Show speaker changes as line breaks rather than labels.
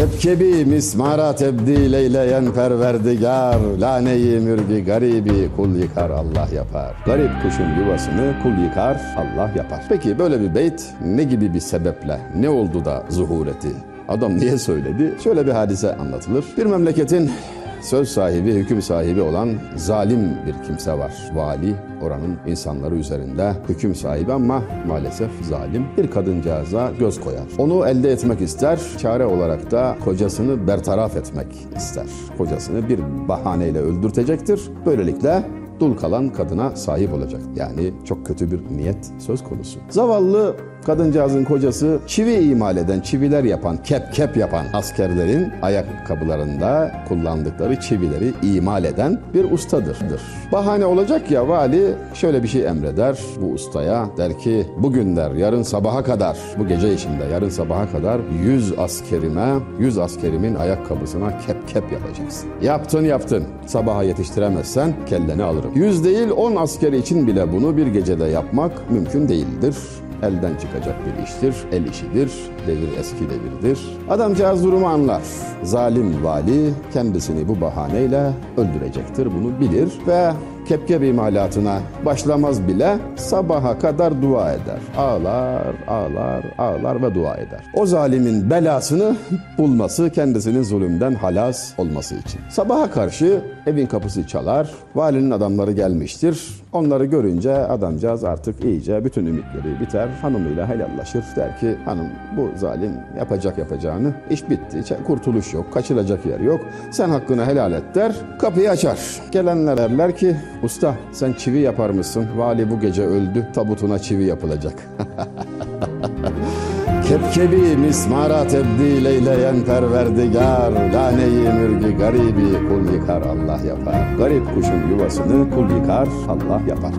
Kepkebi mismara tebdil eyleyen perverdigar Laneyi mürgi garibi kul yıkar Allah yapar Garip kuşun yuvasını kul yıkar Allah yapar Peki böyle bir beyt ne gibi bir sebeple ne oldu da zuhur etti? Adam niye söyledi? Şöyle bir hadise anlatılır. Bir memleketin söz sahibi, hüküm sahibi olan zalim bir kimse var. Vali oranın insanları üzerinde hüküm sahibi ama maalesef zalim. Bir kadıncağıza göz koyar. Onu elde etmek ister. Çare olarak da kocasını bertaraf etmek ister. Kocasını bir bahaneyle öldürtecektir. Böylelikle dul kalan kadına sahip olacak. Yani çok kötü bir niyet söz konusu. Zavallı kadıncağızın kocası çivi imal eden, çiviler yapan, kep kep yapan askerlerin ayakkabılarında kullandıkları çivileri imal eden bir ustadır. Bahane olacak ya vali şöyle bir şey emreder bu ustaya. Der ki bugün der yarın sabaha kadar bu gece içinde yarın sabaha kadar 100 askerime 100 askerimin ayakkabısına kep kep yapacaksın. Yaptın yaptın. Sabaha yetiştiremezsen kelleni alırım. 100 değil 10 asker için bile bunu bir gecede yapmak mümkün değildir elden çıkacak bir iştir, el işidir, devir eski devirdir. Adamcağız durumu anlar. Zalim vali kendisini bu bahaneyle öldürecektir, bunu bilir ve kepkep imalatına başlamaz bile sabaha kadar dua eder. Ağlar, ağlar, ağlar ve dua eder. O zalimin belasını bulması, kendisinin zulümden halas olması için. Sabaha karşı evin kapısı çalar, valinin adamları gelmiştir. Onları görünce adamcağız artık iyice bütün ümitleri biter. Hanımıyla helallaşır. Der ki hanım bu zalim yapacak yapacağını iş bitti. Kurtuluş yok. Kaçıracak yer yok. Sen hakkını helal et der. Kapıyı açar. Gelenler derler ki usta sen çivi yapar mısın? Vali bu gece öldü. Tabutuna çivi yapılacak. Kepkebi mismara tebdil eyleyen perverdigar Laneyi mürgi garibi kul yıkar Allah yapar Garip kuşun yuvasını kul yıkar Allah yapar